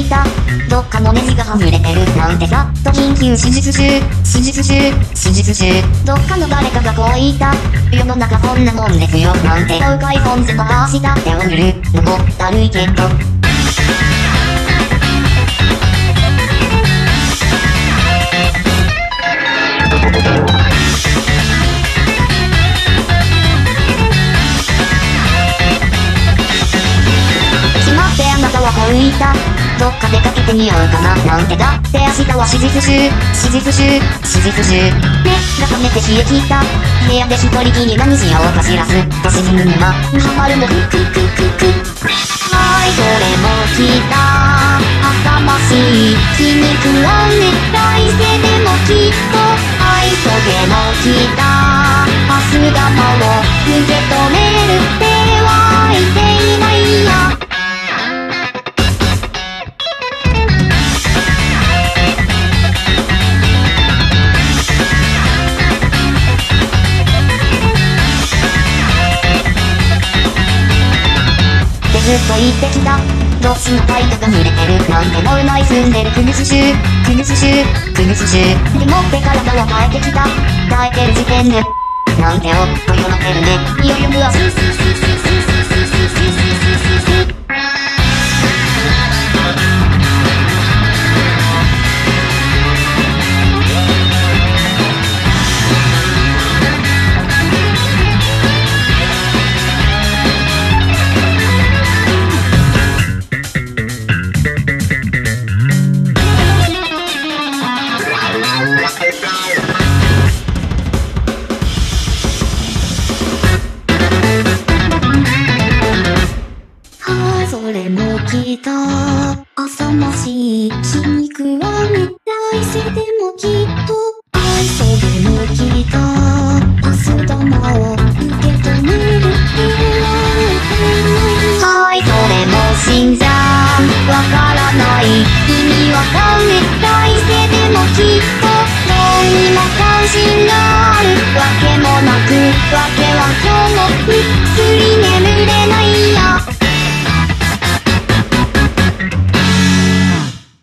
いた。どっかのネジが外れてるなんてさ。と緊急手術中、手術中、手術中。どっかの誰かがこう言った。世の中こんなもんですよなんて。東海本図とかした手を振るのもだるいけど。っか出かけてみようかななんてだって明日は手術中、手術中、手術中。目が覚めて冷え切った。部屋で一人きり何しようか知らず、と沈む沼。ハマるのククククク。はい、それも来た。頭しい皮肉はいてきた。ロスのタイトが濡れてる。なんでもうまい住んでる。くぬスしゅう、くぬすしゅう、くぬすしゅう。でもって体を耐えてきた。耐えてる時点で。なんでおっとよろけるね。いよいよむス。れも来た。浅ましい。皮肉はね、来世でもきっと。愛それも来た。明日玉を受け止めるはい、それも死んじゃう。わからない。意味わかんね。来世でもきっと。どうにも関心がある。わけもなく、わけは今日も、薬の